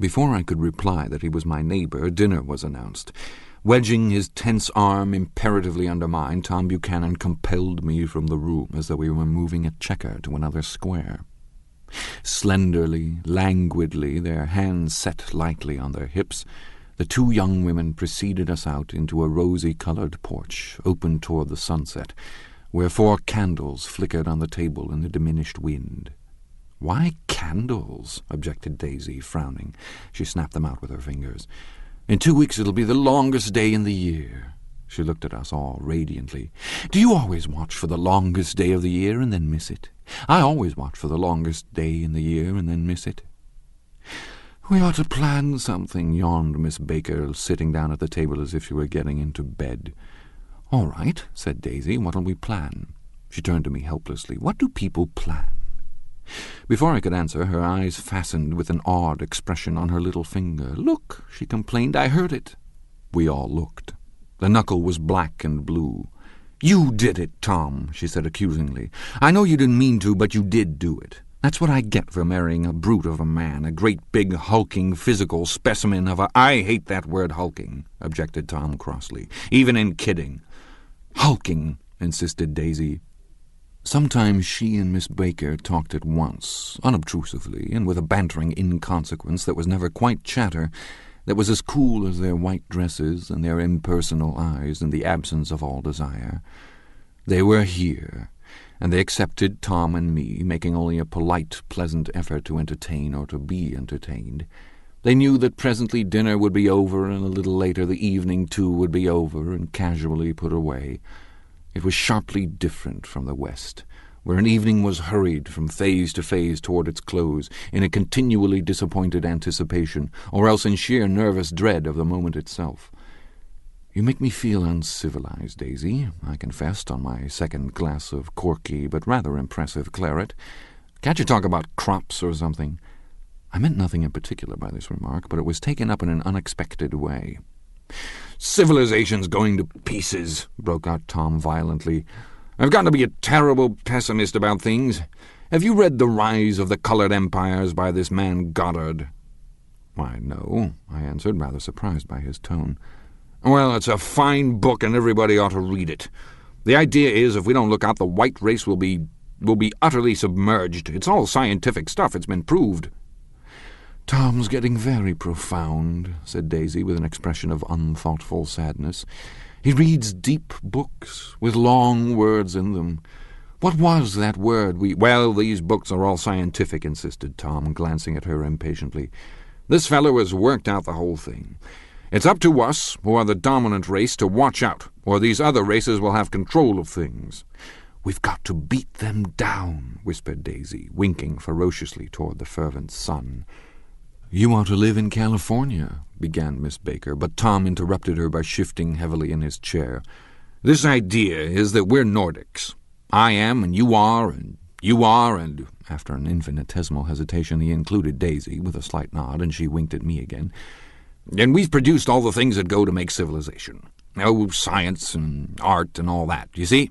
Before I could reply that he was my neighbor, dinner was announced. Wedging his tense arm imperatively under mine, Tom Buchanan compelled me from the room as though we were moving a checker to another square. Slenderly, languidly, their hands set lightly on their hips, the two young women preceded us out into a rosy-coloured porch, open toward the sunset, where four candles flickered on the table in the diminished wind. Why candles? objected Daisy, frowning. She snapped them out with her fingers. In two weeks it'll be the longest day in the year. She looked at us all radiantly. Do you always watch for the longest day of the year and then miss it? I always watch for the longest day in the year and then miss it. We ought to plan something, yawned Miss Baker, sitting down at the table as if she were getting into bed. All right, said Daisy. What'll we plan? She turned to me helplessly. What do people plan? Before I could answer, her eyes fastened with an odd expression on her little finger. Look, she complained, I heard it. We all looked. The knuckle was black and blue. You did it, Tom, she said accusingly. I know you didn't mean to, but you did do it. That's what I get for marrying a brute of a man, a great big hulking physical specimen of a— I hate that word hulking, objected Tom crossly, even in kidding. Hulking, insisted Daisy. Sometimes she and Miss Baker talked at once, unobtrusively, and with a bantering inconsequence that was never quite chatter, that was as cool as their white dresses and their impersonal eyes in the absence of all desire. They were here, and they accepted Tom and me, making only a polite, pleasant effort to entertain or to be entertained. They knew that presently dinner would be over, and a little later the evening too would be over and casually put away. It was sharply different from the West, where an evening was hurried from phase to phase toward its close, in a continually disappointed anticipation, or else in sheer nervous dread of the moment itself. You make me feel uncivilized, Daisy, I confessed on my second glass of corky but rather impressive claret. Can't you talk about crops or something? I meant nothing in particular by this remark, but it was taken up in an unexpected way. Civilization's going to pieces, broke out Tom violently. I've got to be a terrible pessimist about things. Have you read The Rise of the Colored Empires by this man Goddard? Why, no, I answered, rather surprised by his tone. Well, it's a fine book, and everybody ought to read it. The idea is, if we don't look out, the white race will be will be utterly submerged. It's all scientific stuff. It's been proved. Tom's getting very profound, said Daisy with an expression of unthoughtful sadness. He reads deep books with long words in them. What was that word we. Well, these books are all scientific, insisted Tom, glancing at her impatiently. This fellow has worked out the whole thing. It's up to us, who are the dominant race, to watch out, or these other races will have control of things. We've got to beat them down, whispered Daisy, winking ferociously toward the fervent sun. You ought to live in California, began Miss Baker, but Tom interrupted her by shifting heavily in his chair. This idea is that we're Nordics. I am, and you are, and you are, and after an infinitesimal hesitation he included Daisy with a slight nod, and she winked at me again. And we've produced all the things that go to make civilization. Oh, science and art and all that, you see?